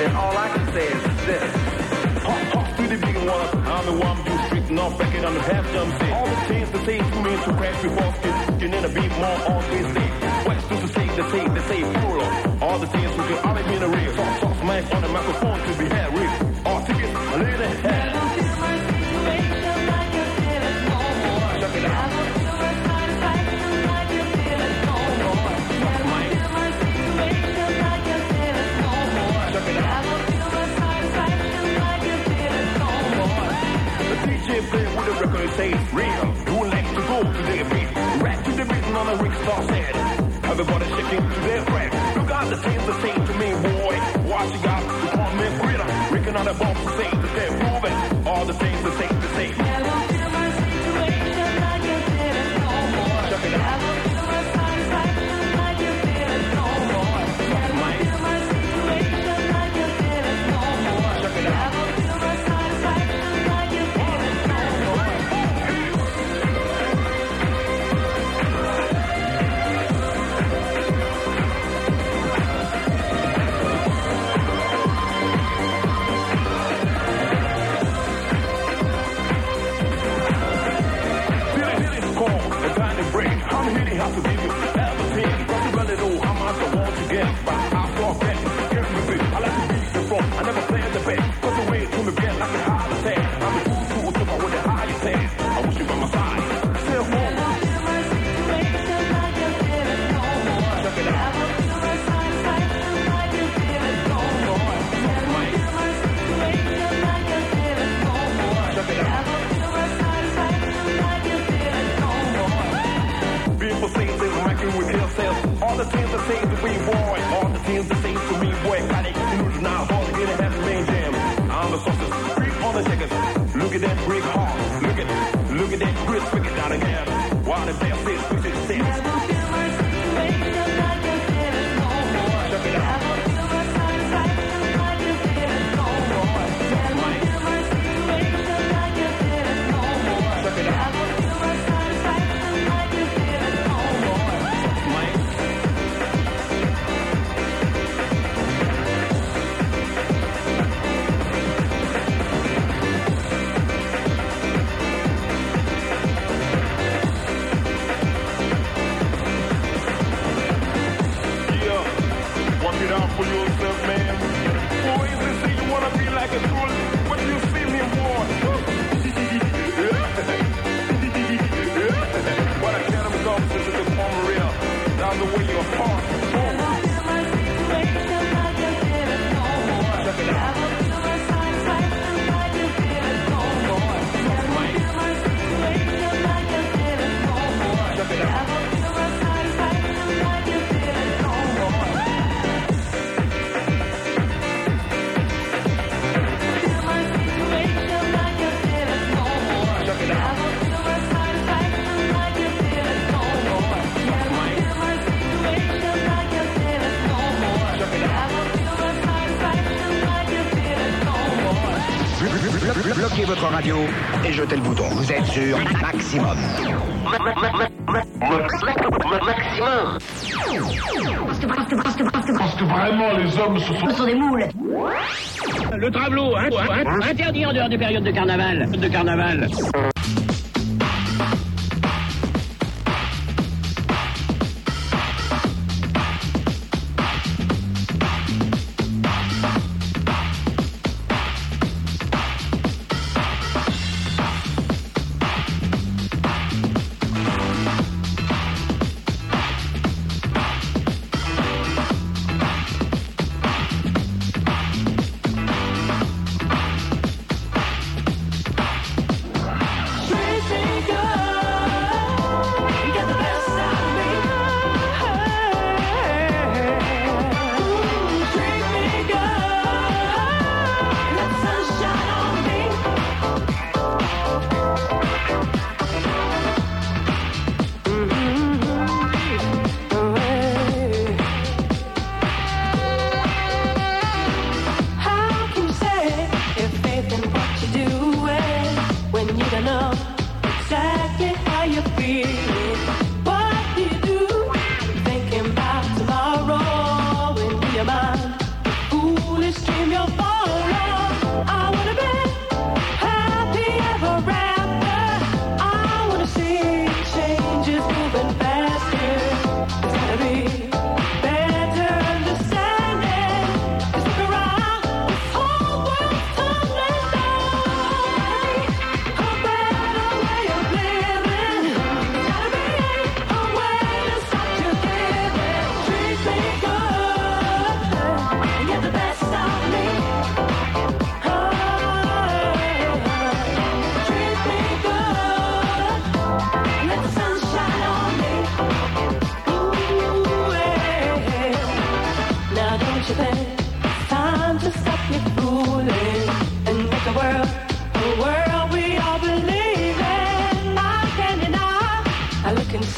then all I can say is this. Pop, pop to the big one. I'm the one who's street, not back on the half jump. Say all the things to say to me to crash before skin. Need a beat more on this day. What's to say, the say, the say, plural. All the things we can all in the real. Talk, soft mic on the microphone to be had real. All tickets, a record say it's real. You would like to go to their beat. Rap to the beat on the Rick Star said. Everybody shaking to their breath. Look got the things the same to me, boy. Watching out the comment rhythm. Rigging on the bump to say the same moving. All the things the same, the same. Check it out. With yourself. All the things that say Bloquez votre radio et jetez le bouton. Vous êtes sur maximum. Maximum. Parce que vraiment, les hommes se sont... Sont des moules. Le tableau, hein, hein, interdit en dehors des périodes de carnaval. De carnaval.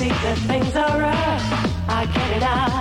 See that things are rough. I get it out.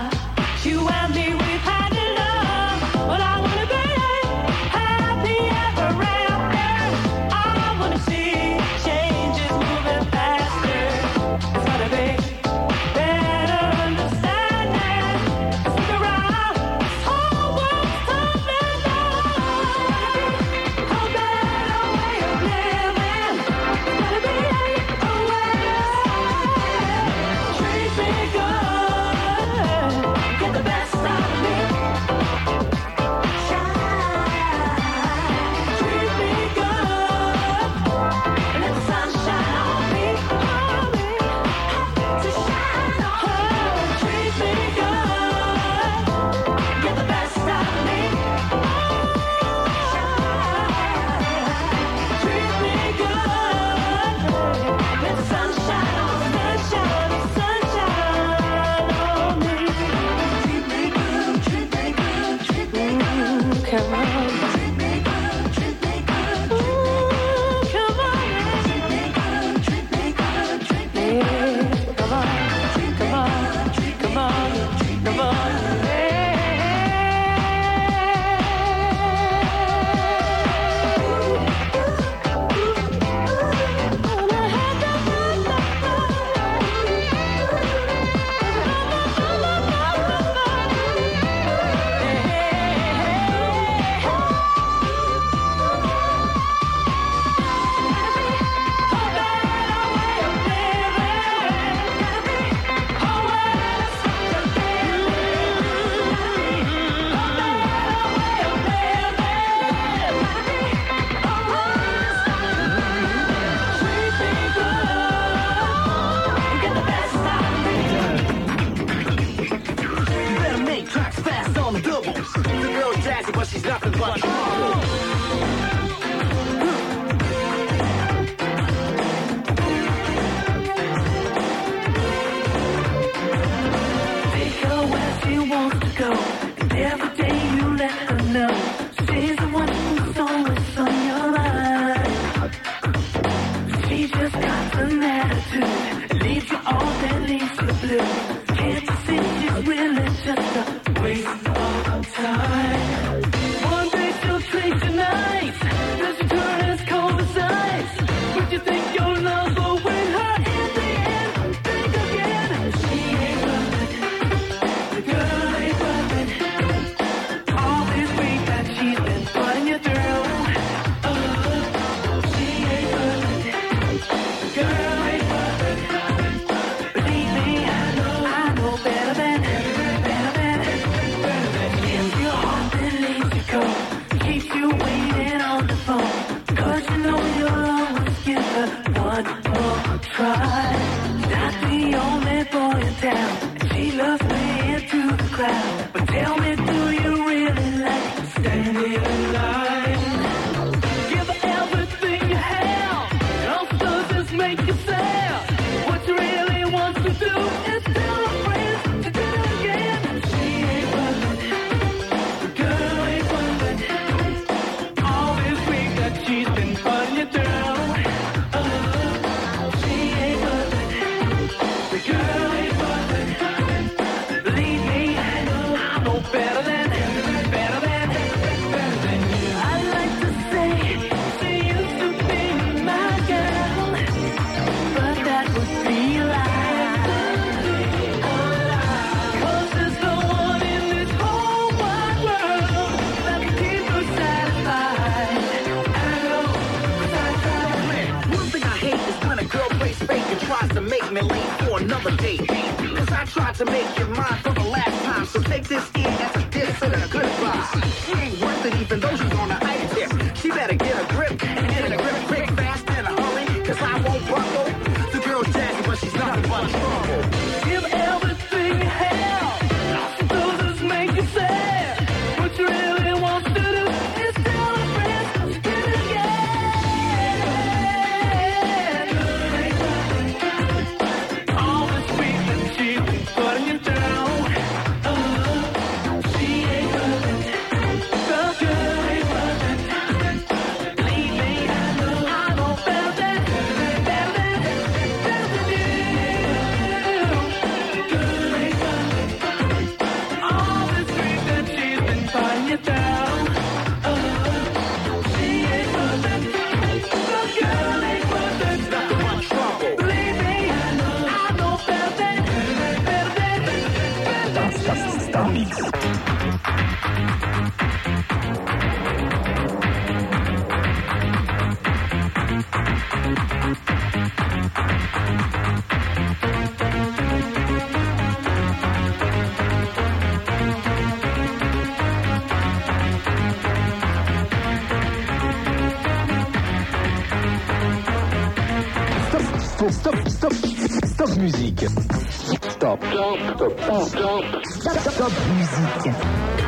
musique. Stop. Stop. Stop. Stop. Stop. Stop. Stop. Musique.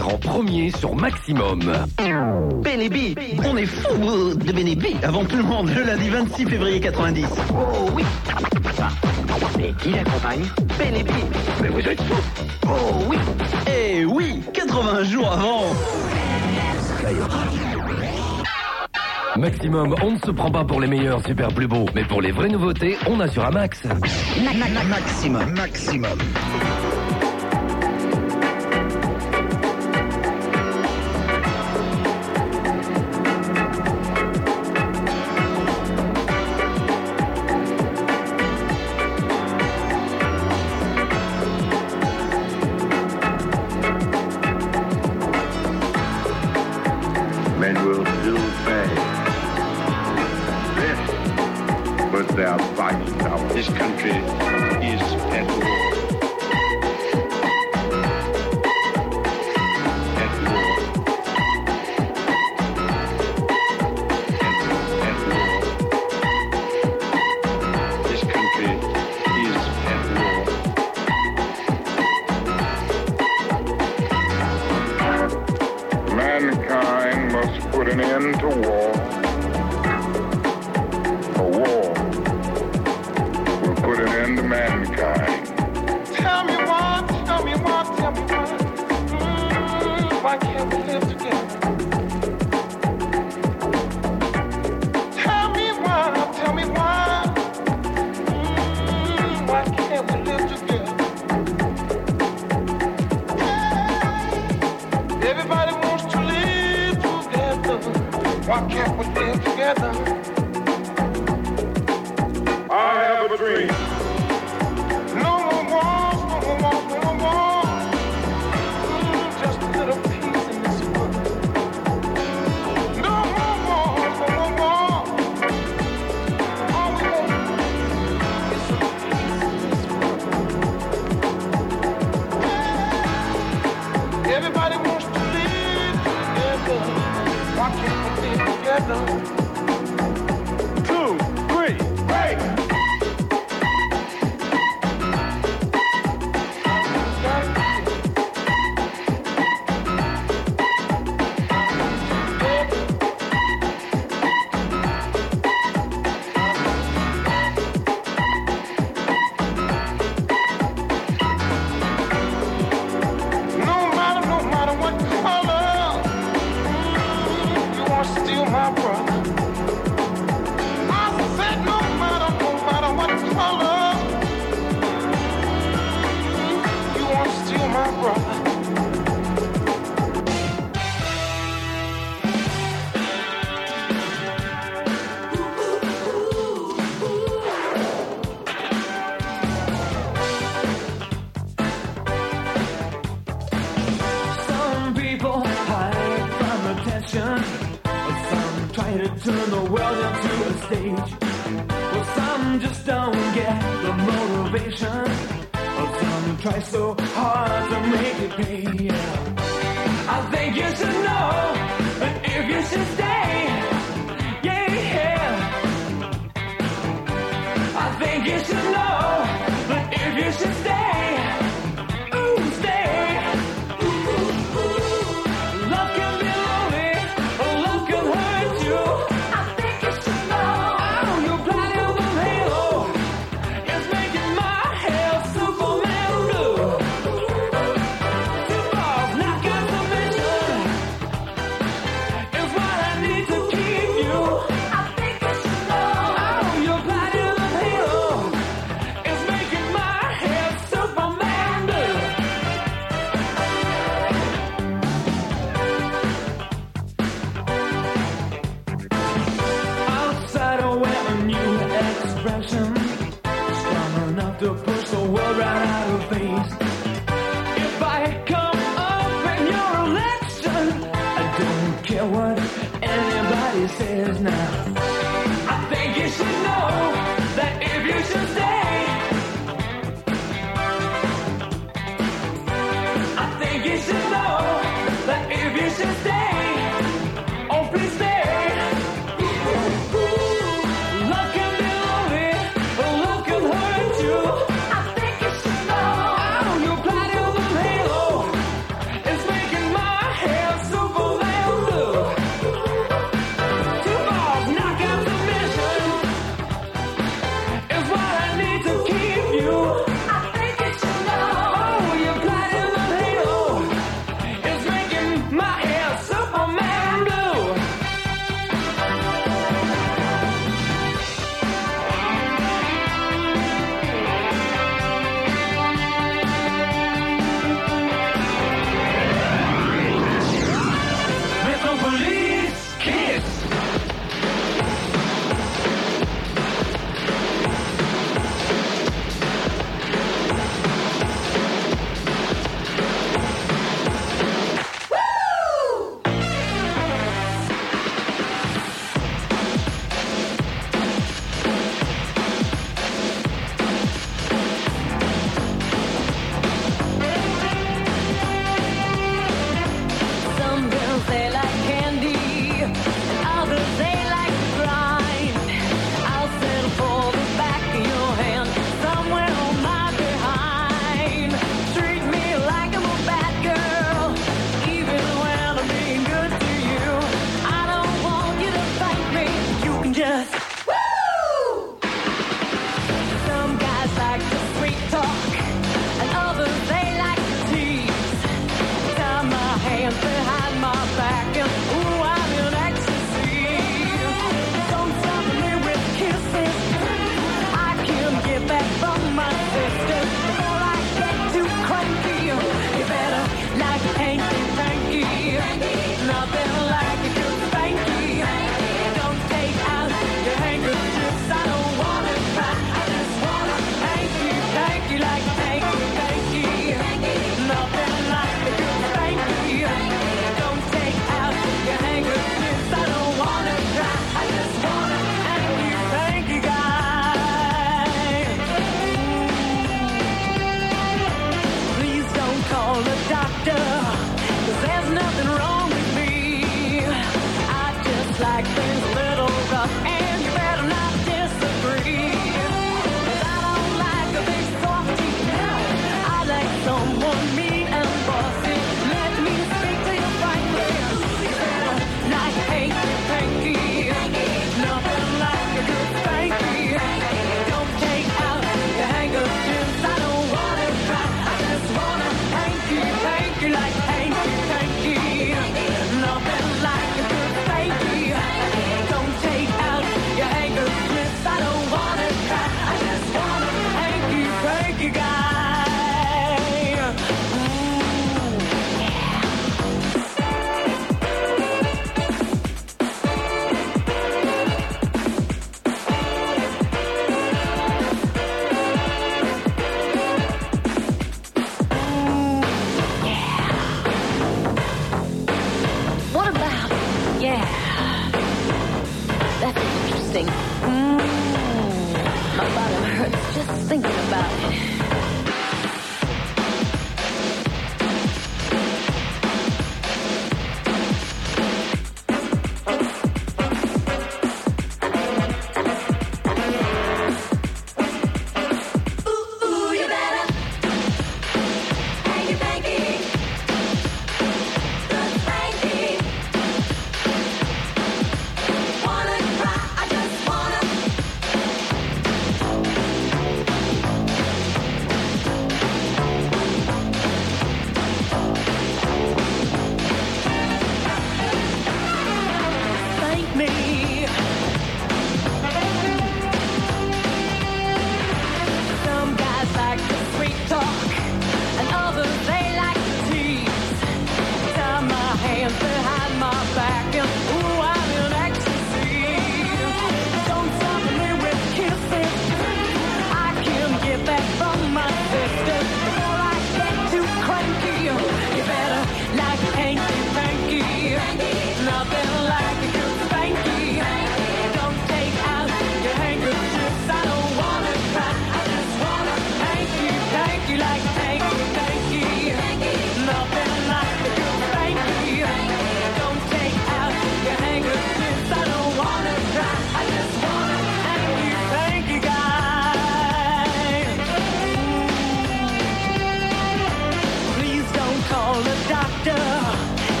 en premier sur Maximum. Bénébi, on est fou de Bénébi. Avant tout le monde le lundi 26 février 90. Oh oui. Mais qui l'accompagne? Bénébi. Mais vous êtes fous Oh oui. Eh oui 80 jours avant. Maximum, on ne se prend pas pour les meilleurs, super plus beaux, mais pour les vraies nouveautés, on assure un max. Maximum, maximum. Everybody wants to live together. Why can't we live together?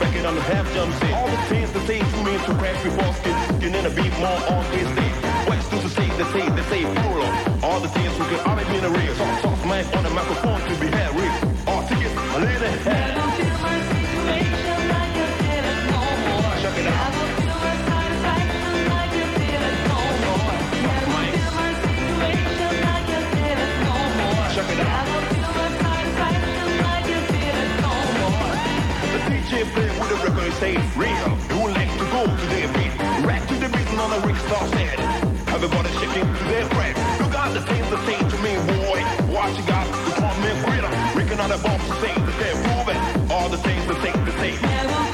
record on the half jump. All the tears that say two means to crash before skin. Skin in a beat more on his day. West to the state, the state, the state, plural. All the tears who can already be in the real. Soft, soft on the microphone to be had real. All tickets, a little head. say real. Who likes to go to their beat. Rack to the beat on the rickshaw set. Everybody shaking to their breath. You got the things the same, to me, boy. Watch you got? The torment freedom. Rick the bomb to say to say moving. All the things to say to say.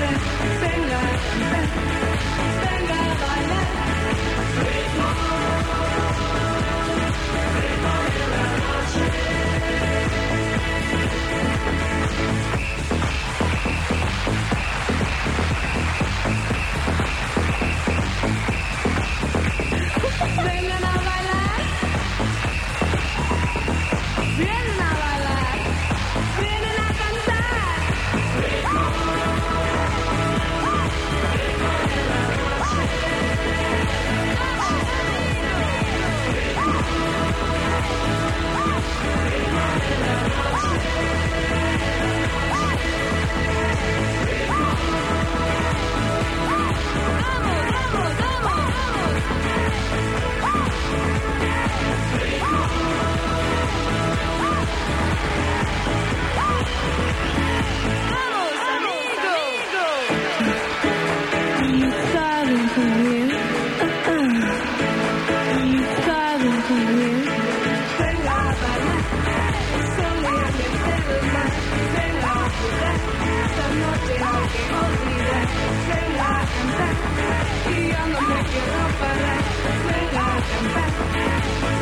quiero parar. Venga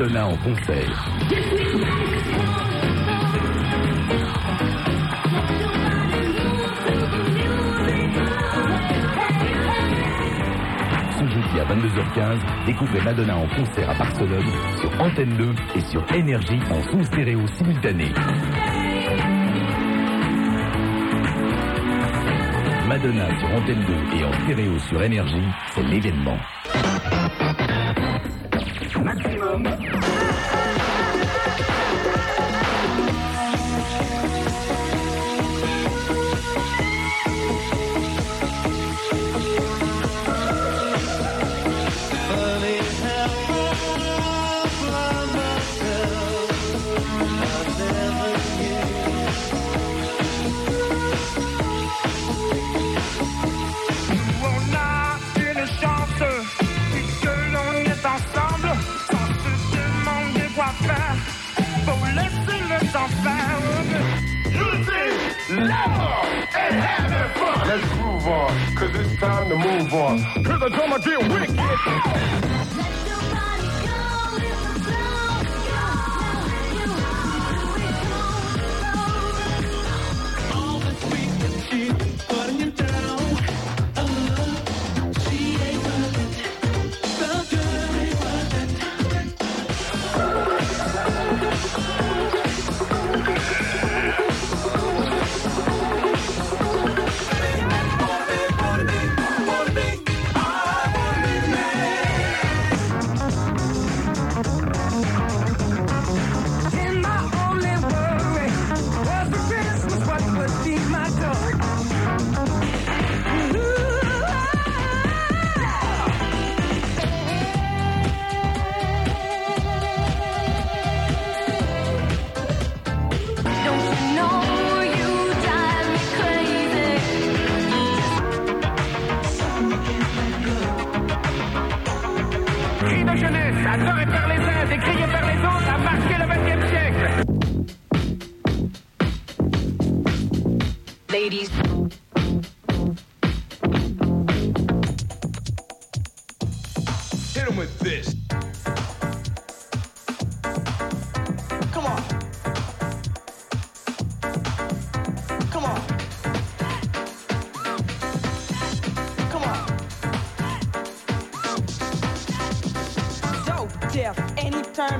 Madonna en concert. Ce jeudi à 22h15, découvrez Madonna en concert à Barcelone sur Antenne 2 et sur Énergie en son stéréo simultané. Madonna sur Antenne 2 et en stéréo sur Énergie, c'est l'événement. On on, cause it's time to move on. Cause the drummer get wicked.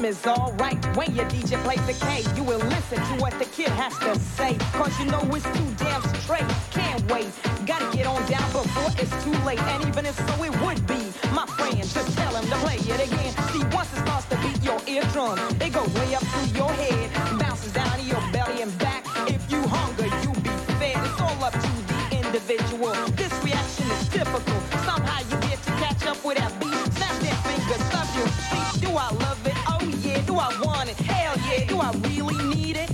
Term is alright. When your DJ plays the K, you will listen to what the kid has to say. Cause you know it's too it? Hell yeah. Do I really need it?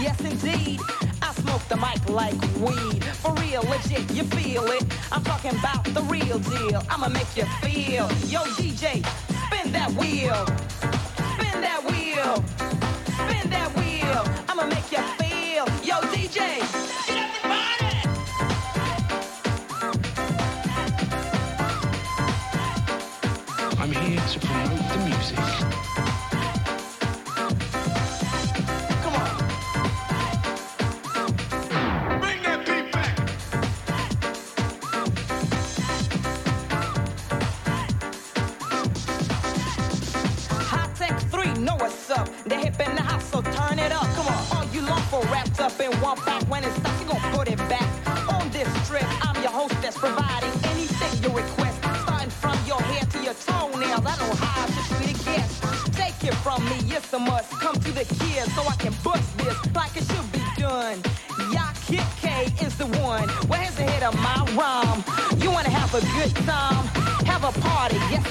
Yes indeed. I smoke the mic like weed. For real, legit, you feel it. I'm talking about the real deal. I'ma make you feel. Yo, DJ, spin that wheel. Spin that wheel. Spin that wheel. I'ma make you feel. Yo, DJ. I'm here to promote the music.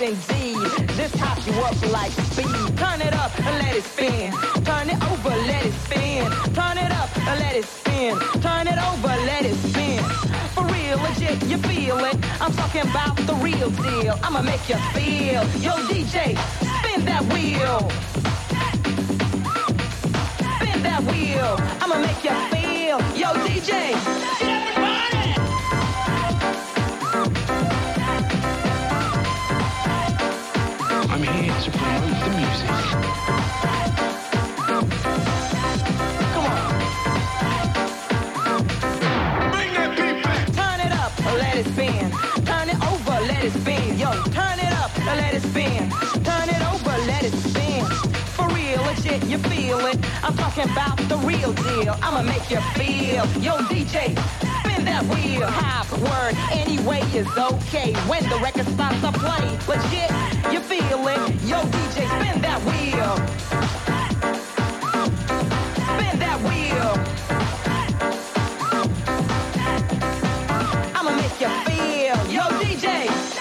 Indeed. This hot you up like speed. Turn it up and let it spin. Turn it over, let it spin. Turn it up and let it spin. Turn it over, let it spin. For real, legit, you feel it. I'm talking about the real deal. I'ma make you feel. Yo, DJ, spin that wheel. Spin that wheel. I'ma make you feel. Yo, DJ. Spin. Turn it over, let it spin. For real, legit, you feel it. I'm talking about the real deal. I'ma make you feel. Yo, DJ, spin that wheel. Half word, anyway is okay. When the record starts to play, legit, you feel it. Yo, DJ, spin that wheel. Spin that wheel. I'ma make you feel. Yo, DJ,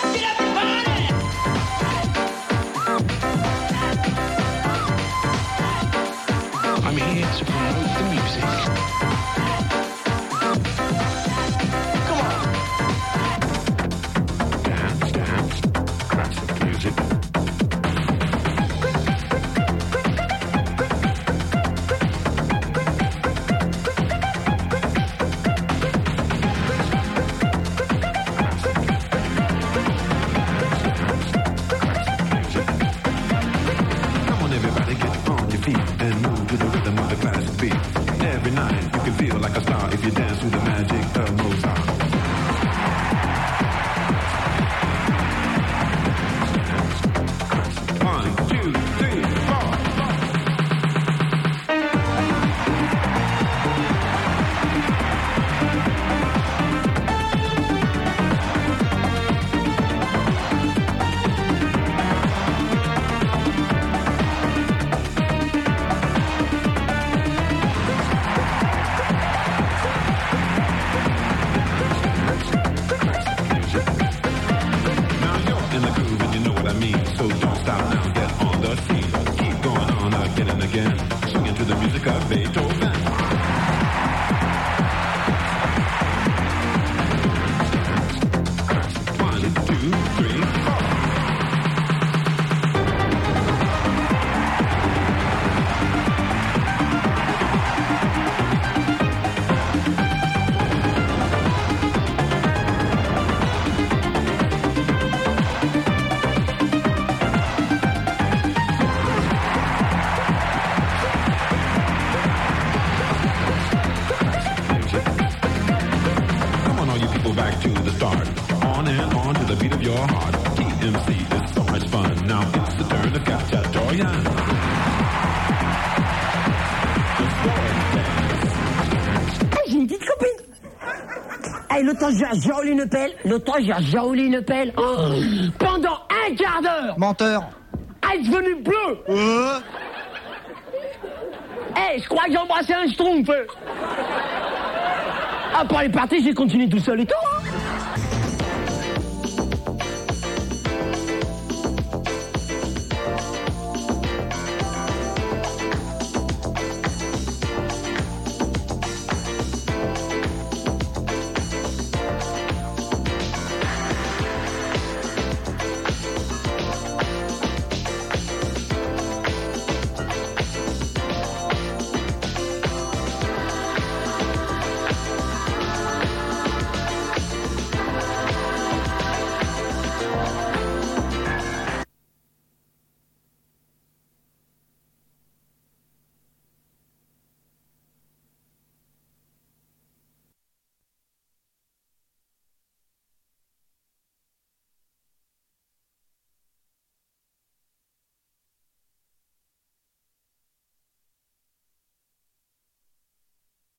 à Jolie Lepel, l'otage à Jolie pendant un quart d'heure. Menteur. Est devenue bleue. Euh. Hey, je crois que j'ai embrassé un schtroumpf. Après les parties, j'ai continué tout seul et tout.